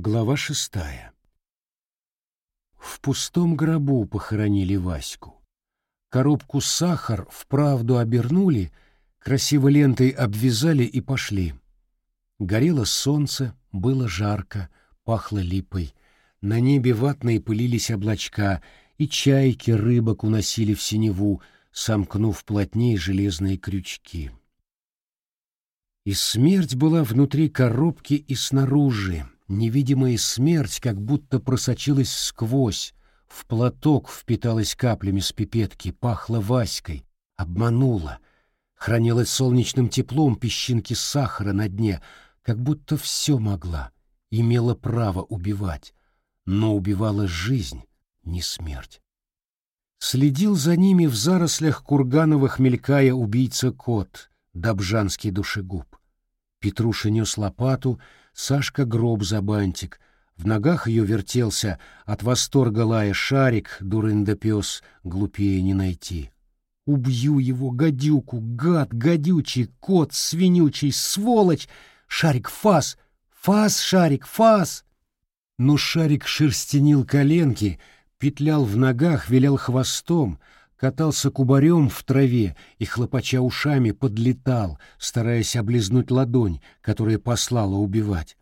Глава шестая. В пустом гробу похоронили Ваську. Коробку сахар вправду обернули, красиво лентой обвязали и пошли. Горело солнце, было жарко, пахло липой. На небе ватные пылились облачка, и чайки рыбок уносили в синеву, сомкнув плотнее железные крючки. И смерть была внутри коробки и снаружи, Невидимая смерть как будто просочилась сквозь, в платок впиталась каплями с пипетки, пахла Васькой, обманула, хранилась солнечным теплом песчинки сахара на дне, как будто все могла, имела право убивать, но убивала жизнь, не смерть. Следил за ними в зарослях кургановых мелькая убийца-кот, добжанский душегуб. Петруша нес лопату, Сашка гроб за бантик. В ногах ее вертелся от восторга лая шарик, дурында пес, глупее не найти. Убью его, гадюку, гад, гадючий, кот, свинючий, сволочь! Шарик, фас! Фас, шарик, фас! Но шарик шерстенил коленки, петлял в ногах, вилял хвостом, катался кубарем в траве и, хлопача ушами, подлетал, стараясь облизнуть ладонь, которая послала убивать.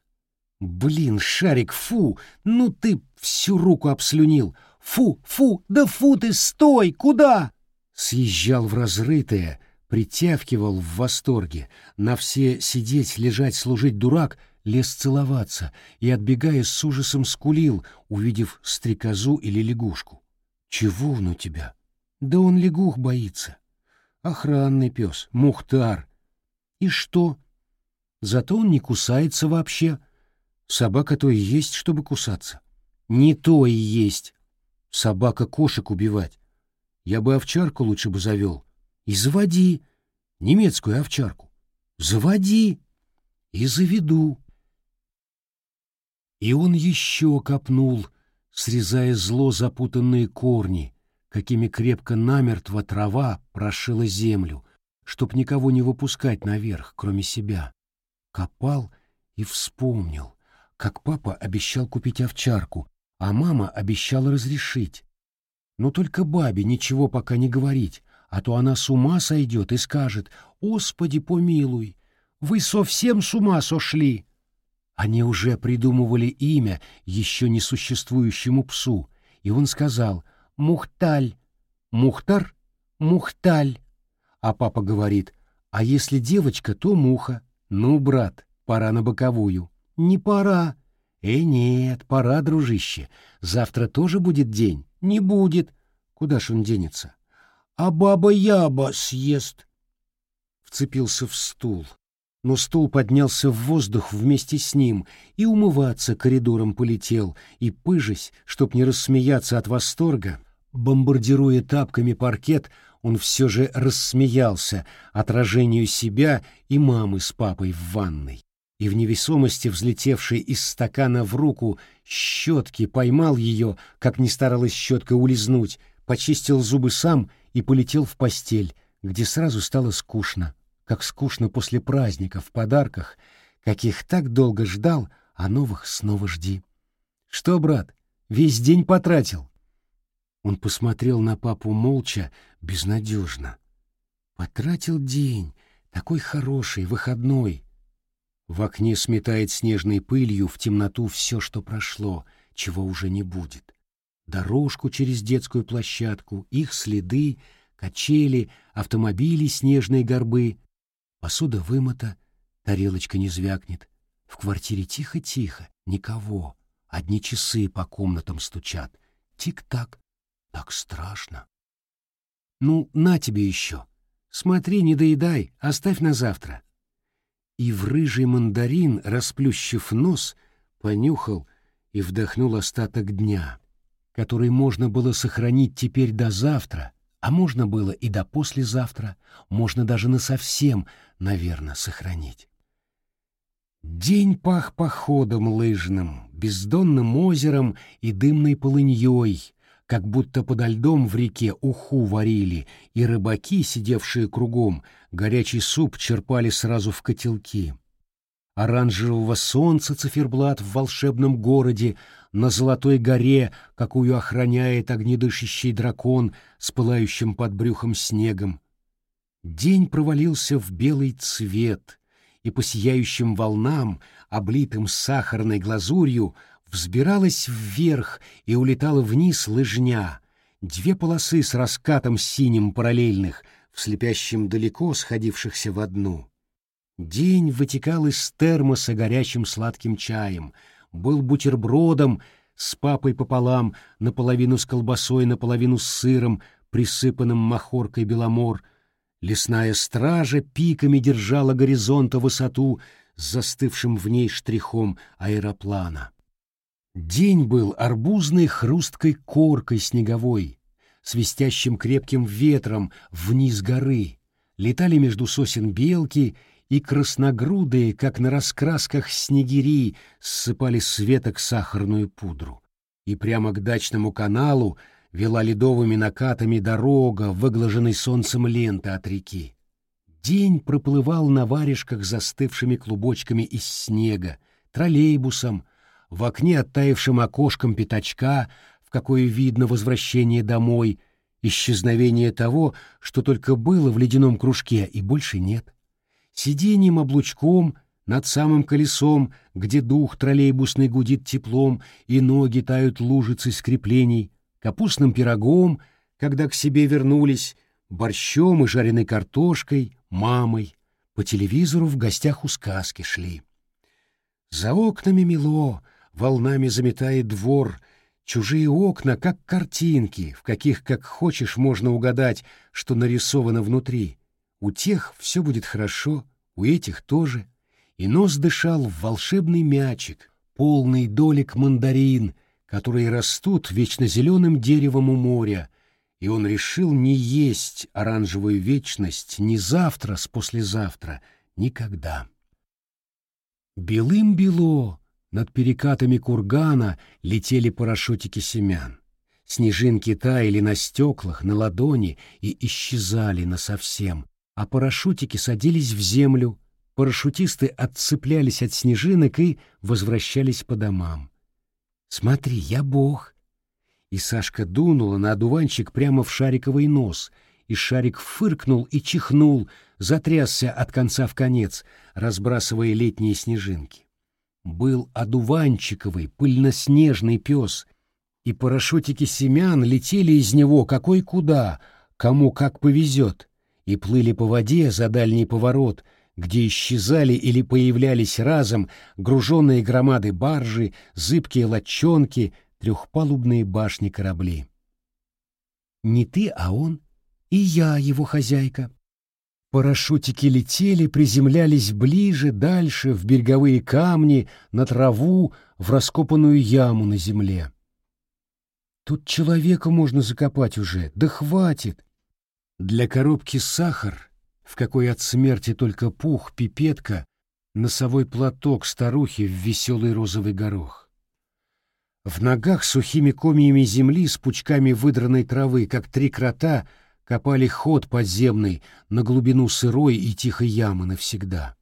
«Блин, Шарик, фу! Ну ты всю руку обслюнил! Фу, фу, да фу ты, стой! Куда?» Съезжал в разрытое, притявкивал в восторге, на все сидеть, лежать, служить дурак, лез целоваться и, отбегая с ужасом, скулил, увидев стрекозу или лягушку. «Чего он у тебя?» Да он лягух боится. Охранный пес, Мухтар. И что? Зато он не кусается вообще. Собака то и есть, чтобы кусаться. Не то и есть. Собака кошек убивать. Я бы овчарку лучше бы завел. И заводи. Немецкую овчарку. Заводи. И заведу. И он еще копнул, срезая зло запутанные корни, какими крепко намертво трава прошила землю, чтоб никого не выпускать наверх, кроме себя. Копал и вспомнил, как папа обещал купить овчарку, а мама обещала разрешить. Но только бабе ничего пока не говорить, а то она с ума сойдет и скажет «Господи, помилуй, вы совсем с ума сошли!» Они уже придумывали имя еще не существующему псу, и он сказал — Мухталь. Мухтар? Мухталь. А папа говорит, а если девочка, то муха. Ну, брат, пора на боковую. Не пора. Э, нет, пора, дружище. Завтра тоже будет день? Не будет. Куда ж он денется? А баба-яба съест. Вцепился в стул. Но стул поднялся в воздух вместе с ним и умываться коридором полетел, и пыжись, чтоб не рассмеяться от восторга, Бомбардируя тапками паркет, он все же рассмеялся отражению себя и мамы с папой в ванной. И в невесомости, взлетевшей из стакана в руку, щетки поймал ее, как не старалась щетка улизнуть, почистил зубы сам и полетел в постель, где сразу стало скучно, как скучно после праздника в подарках, каких так долго ждал, а новых снова жди. Что, брат, весь день потратил? Он посмотрел на папу молча, безнадежно. Потратил день, такой хороший, выходной. В окне сметает снежной пылью в темноту все, что прошло, чего уже не будет. Дорожку через детскую площадку, их следы, качели, автомобили, снежные горбы. Посуда вымыта, тарелочка не звякнет. В квартире тихо-тихо, никого. Одни часы по комнатам стучат. Тик-так, так страшно. Ну, на тебе еще. Смотри, не доедай, оставь на завтра. И в рыжий мандарин, расплющив нос, понюхал и вдохнул остаток дня, который можно было сохранить теперь до завтра, а можно было и до послезавтра, можно даже насовсем, наверное, сохранить. День пах походом лыжным, бездонным озером и дымной полыньей, как будто подо льдом в реке уху варили, и рыбаки, сидевшие кругом, горячий суп черпали сразу в котелки. оранжевого солнца циферблат в волшебном городе, на золотой горе, какую охраняет огнедышащий дракон с пылающим под брюхом снегом. День провалился в белый цвет, и по сияющим волнам, облитым сахарной глазурью, взбиралась вверх и улетала вниз лыжня, две полосы с раскатом синим параллельных, в слепящем далеко сходившихся в одну. День вытекал из термоса горячим сладким чаем, был бутербродом с папой пополам, наполовину с колбасой, наполовину с сыром, присыпанным махоркой беломор. Лесная стража пиками держала горизонта высоту с застывшим в ней штрихом аэроплана. День был арбузной хрусткой коркой снеговой, свистящим крепким ветром вниз горы. Летали между сосен белки и красногрудые, как на раскрасках снегири, ссыпали с веток сахарную пудру. И прямо к дачному каналу вела ледовыми накатами дорога, выглаженной солнцем ленты от реки. День проплывал на варежках застывшими клубочками из снега, троллейбусом, в окне оттаившим окошком пятачка, в какое видно возвращение домой, исчезновение того, что только было в ледяном кружке, и больше нет сиденьем облучком над самым колесом, где дух троллейбусный гудит теплом и ноги тают лужицей скреплений, капустным пирогом, когда к себе вернулись, борщом и жареной картошкой, мамой, по телевизору в гостях у сказки шли. За окнами мело, волнами заметает двор, чужие окна, как картинки, в каких, как хочешь, можно угадать, что нарисовано внутри — у тех все будет хорошо, у этих тоже. И нос дышал в волшебный мячик, полный долек мандарин, которые растут вечно зеленым деревом у моря, и он решил не есть оранжевую вечность ни завтра с послезавтра, никогда. Белым-бело над перекатами кургана летели парашютики семян. Снежинки таяли на стеклах, на ладони и исчезали насовсем, а парашютики садились в землю, парашютисты отцеплялись от снежинок и возвращались по домам. «Смотри, я бог!» И Сашка дунула на одуванчик прямо в шариковый нос, и шарик фыркнул и чихнул, затрясся от конца в конец, разбрасывая летние снежинки. Был одуванчиковый, пыльноснежный пес, и парашютики семян летели из него какой куда, кому как повезет и плыли по воде за дальний поворот, где исчезали или появлялись разом груженные громады баржи, зыбкие лодчонки, трехпалубные башни корабли. Не ты, а он, и я его хозяйка. Парашютики летели, приземлялись ближе, дальше, в береговые камни, на траву, в раскопанную яму на земле. Тут человека можно закопать уже, да хватит. Для коробки сахар, в какой от смерти только пух, пипетка, носовой платок старухи в веселый розовый горох. В ногах сухими комьями земли с пучками выдранной травы, как три крота, копали ход подземный на глубину сырой и тихой ямы навсегда.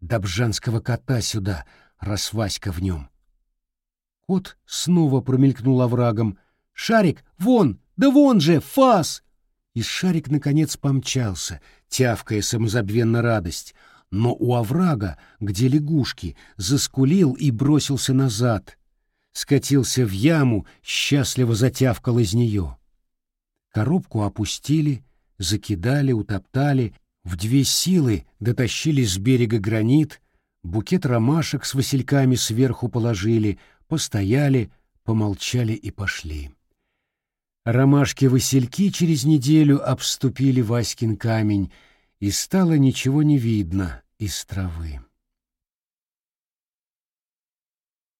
Добжанского кота сюда, раз Васька в нем. Кот снова промелькнул оврагом. «Шарик, вон! Да вон же, фас!» И шарик, наконец, помчался, тявкая самозабвенно радость, но у оврага, где лягушки, заскулил и бросился назад, скатился в яму, счастливо затявкал из нее. Коробку опустили, закидали, утоптали, в две силы дотащили с берега гранит, букет ромашек с васильками сверху положили, постояли, помолчали и пошли. Ромашки-васильки через неделю обступили Васькин камень, и стало ничего не видно из травы.